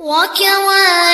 وكواعب